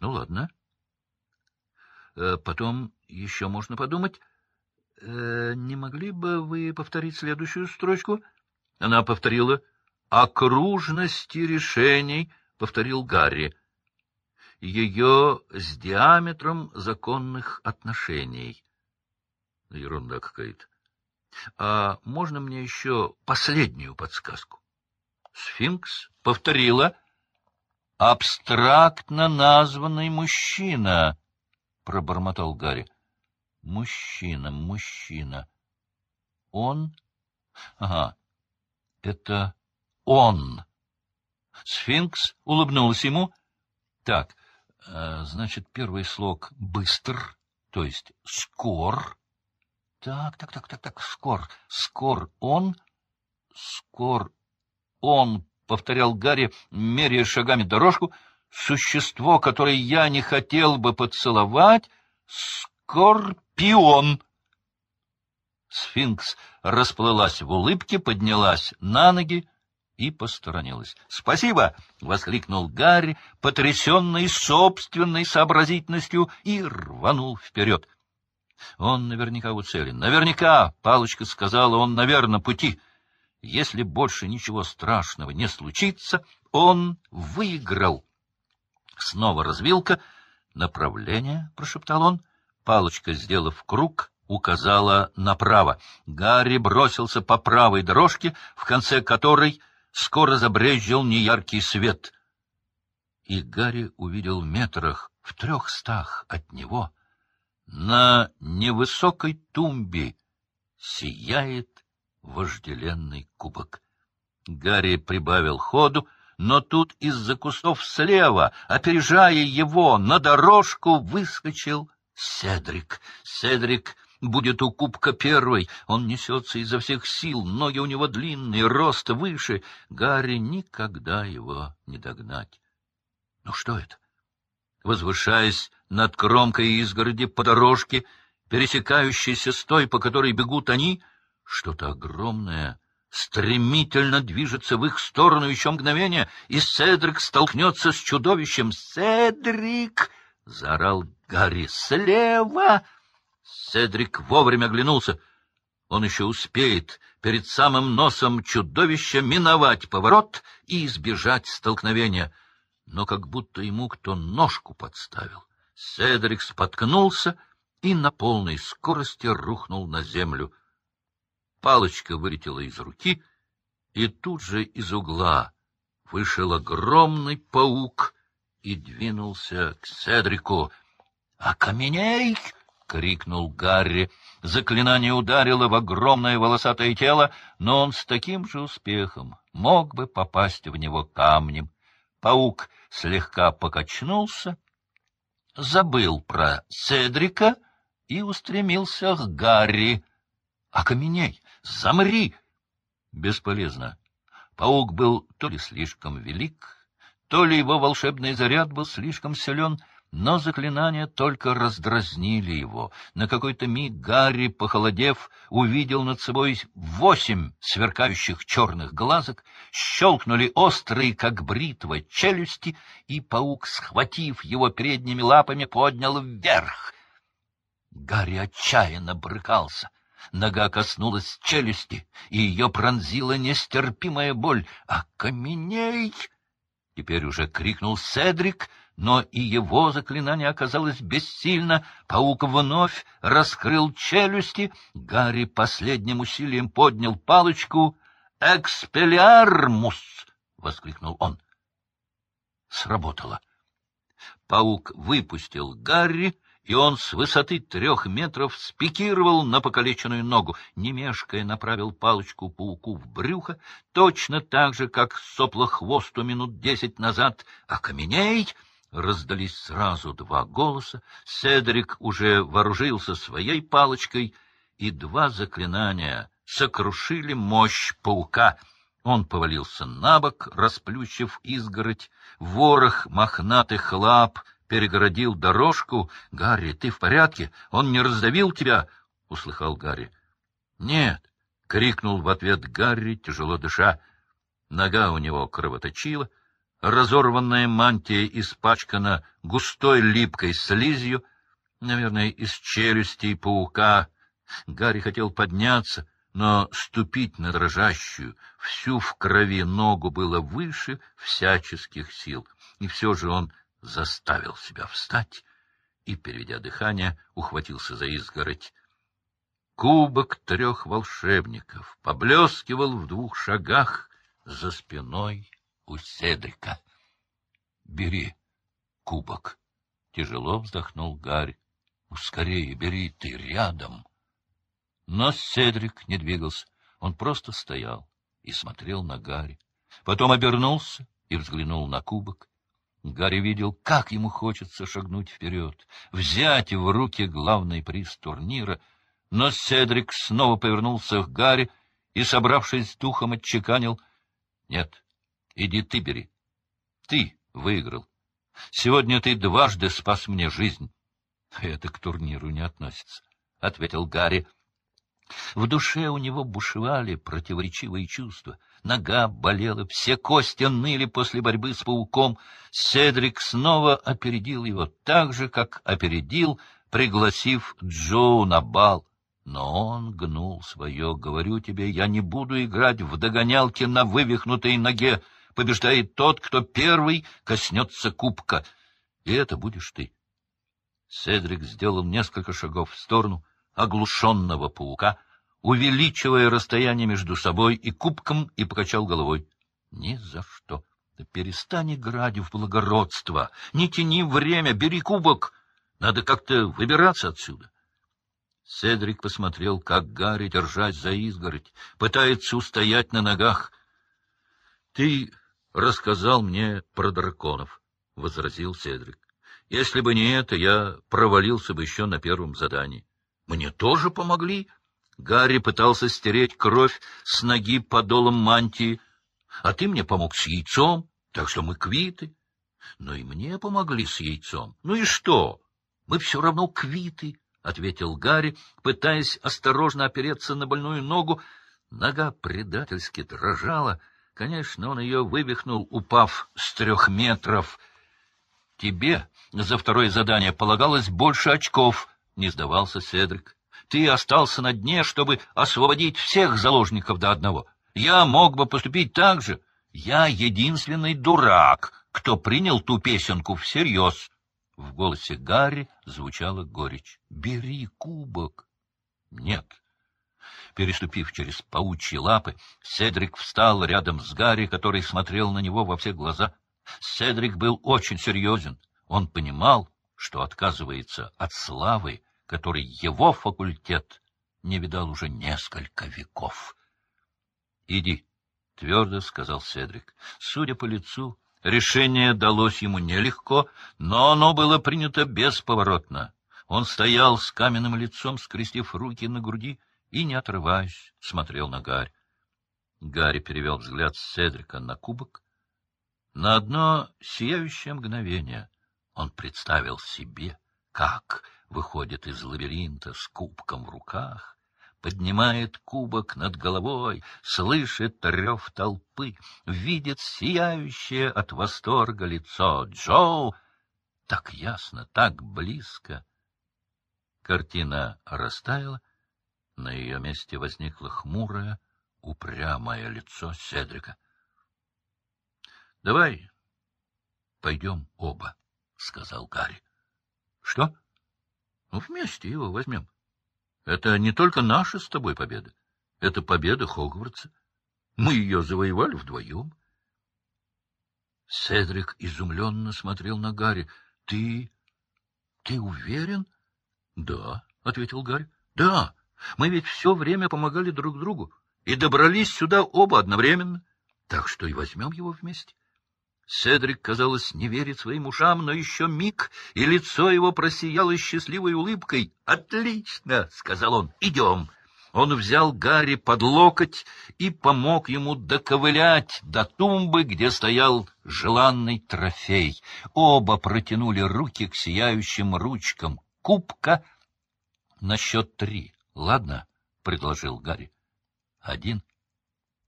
Ну, ладно. Э, потом еще можно подумать. Э, не могли бы вы повторить следующую строчку? Она повторила. «Окружности решений», — повторил Гарри. «Ее с диаметром законных отношений». Ерунда какая-то. А можно мне еще последнюю подсказку? Сфинкс повторила. Абстрактно названный мужчина, пробормотал Гарри. Мужчина, мужчина. Он? Ага, это он. Сфинкс улыбнулась ему. Так, э, значит, первый слог «быстр», то есть «скор». Так, так, так, так, так, скор, скор он, скор он, — повторял Гарри, меряя шагами дорожку, — существо, которое я не хотел бы поцеловать, скорпион. Сфинкс расплылась в улыбке, поднялась на ноги и посторонилась. — Спасибо! — воскликнул Гарри, потрясенный собственной сообразительностью, и рванул вперед. Он наверняка уцелен. Наверняка, Палочка сказала, он, наверное, пути. Если больше ничего страшного не случится, он выиграл. Снова развилка. «Направление», — прошептал он. Палочка, сделав круг, указала направо. Гарри бросился по правой дорожке, в конце которой скоро забрезжил неяркий свет. И Гарри увидел метрах, в трехстах от него — на невысокой тумбе сияет вожделенный кубок. Гарри прибавил ходу, но тут из-за кустов слева, опережая его, на дорожку выскочил Седрик. Седрик будет у кубка первой. Он несется изо всех сил, ноги у него длинные, рост выше. Гарри никогда его не догнать. Ну что это? Возвышаясь над кромкой изгороди по дорожке, пересекающейся с той, по которой бегут они, что-то огромное стремительно движется в их сторону еще мгновение, и Седрик столкнется с чудовищем. «Седрик!» — заорал Гарри. «Слева!» Седрик вовремя оглянулся. Он еще успеет перед самым носом чудовища миновать поворот и избежать столкновения. Но как будто ему кто ножку подставил. Седрик споткнулся и на полной скорости рухнул на землю. Палочка вылетела из руки, и тут же из угла вышел огромный паук и двинулся к Седрику. «Окаменей!» — крикнул Гарри. Заклинание ударило в огромное волосатое тело, но он с таким же успехом мог бы попасть в него камнем. Паук слегка покачнулся забыл про Седрика и устремился к Гарри. — Окаменей! Замри! Бесполезно. Паук был то ли слишком велик, то ли его волшебный заряд был слишком силен, но заклинания только раздразнили его. На какой-то миг Гарри, похолодев, увидел над собой восемь сверкающих черных глазок, щелкнули острые, как бритва, челюсти, и паук, схватив его передними лапами, поднял вверх. Гарри отчаянно брыкался. Нога коснулась челюсти, и ее пронзила нестерпимая боль. «Окаменей!» — теперь уже крикнул Седрик — но и его заклинание оказалось бессильно. Паук вновь раскрыл челюсти. Гарри последним усилием поднял палочку. «Экспелиармус!» — воскликнул он. Сработало. Паук выпустил Гарри, и он с высоты трех метров спикировал на покалеченную ногу, не мешкая направил палочку пауку в брюхо, точно так же, как соплохвосту минут десять назад. «Окаменей!» раздались сразу два голоса. Седрик уже вооружился своей палочкой, и два заклинания сокрушили мощь паука. Он повалился на бок, расплющив изгородь. Ворох мохнатых лап перегородил дорожку. — Гарри, ты в порядке? Он не раздавил тебя? — услыхал Гарри. — Нет, — крикнул в ответ Гарри, тяжело дыша. Нога у него кровоточила. Разорванная мантия испачкана густой липкой слизью, наверное, из челюстей паука. Гарри хотел подняться, но ступить на дрожащую, всю в крови ногу было выше всяческих сил, и все же он заставил себя встать и, переведя дыхание, ухватился за изгородь. Кубок трех волшебников поблескивал в двух шагах за спиной у Седрика. — Бери кубок, — тяжело вздохнул Гарри. — Скорее бери, ты рядом. Но Седрик не двигался, он просто стоял и смотрел на Гарри. Потом обернулся и взглянул на кубок. Гарри видел, как ему хочется шагнуть вперед, взять в руки главный приз турнира, но Седрик снова повернулся к Гарри и, собравшись духом, отчеканил. — Нет, иди ты бери. Ты выиграл. Сегодня ты дважды спас мне жизнь. — Это к турниру не относится, — ответил Гарри. В душе у него бушевали противоречивые чувства. Нога болела, все кости ныли после борьбы с пауком. Седрик снова опередил его, так же, как опередил, пригласив Джоу на бал. Но он гнул свое. Говорю тебе, я не буду играть в догонялки на вывихнутой ноге. Побеждает тот, кто первый коснется кубка. И это будешь ты. Седрик сделал несколько шагов в сторону оглушенного паука, увеличивая расстояние между собой и кубком, и покачал головой. — Ни за что. Перестань играть в благородство. Не тяни время, бери кубок. Надо как-то выбираться отсюда. Седрик посмотрел, как Гарри, держась за изгородь, пытается устоять на ногах. — Ты рассказал мне про драконов, — возразил Седрик. — Если бы не это, я провалился бы еще на первом задании. Мне тоже помогли. Гарри пытался стереть кровь с ноги подолом мантии, а ты мне помог с яйцом, так что мы квиты. Но и мне помогли с яйцом. Ну и что? Мы все равно квиты, — ответил Гарри, пытаясь осторожно опереться на больную ногу. Нога предательски дрожала. Конечно, он ее вывихнул, упав с трех метров. — Тебе за второе задание полагалось больше очков, не сдавался Седрик. Ты остался на дне, чтобы освободить всех заложников до одного. Я мог бы поступить так же. Я единственный дурак, кто принял ту песенку всерьез. В голосе Гарри звучала горечь. — Бери кубок. — Нет. Переступив через паучьи лапы, Седрик встал рядом с Гарри, который смотрел на него во все глаза. Седрик был очень серьезен. Он понимал, что отказывается от славы, которой его факультет не видал уже несколько веков. — Иди, — твердо сказал Седрик. Судя по лицу, решение далось ему нелегко, но оно было принято бесповоротно. Он стоял с каменным лицом, скрестив руки на груди, и, не отрываясь, смотрел на Гарь. Гарри перевел взгляд Седрика на кубок. На одно сияющее мгновение — он представил себе, как выходит из лабиринта с кубком в руках, поднимает кубок над головой, слышит рев толпы, видит сияющее от восторга лицо Джоу. Так ясно, так близко. Картина растаяла, на ее месте возникло хмурое, упрямое лицо Седрика. — Давай пойдем оба. — сказал Гарри. — Что? — вместе его возьмем. Это не только наша с тобой победа. Это победа Хогвартса. Мы ее завоевали вдвоем. Седрик изумленно смотрел на Гарри. — Ты... ты уверен? — Да, — ответил Гарри. — Да, мы ведь все время помогали друг другу и добрались сюда оба одновременно, так что и возьмем его вместе. Седрик, казалось, не верит своим ушам, но еще миг, и лицо его просияло счастливой улыбкой. «Отлично!» — сказал он. «Идем!» Он взял Гарри под локоть и помог ему доковылять до тумбы, где стоял желанный трофей. Оба протянули руки к сияющим ручкам кубка. — На счет три, ладно? — предложил Гарри. — Один,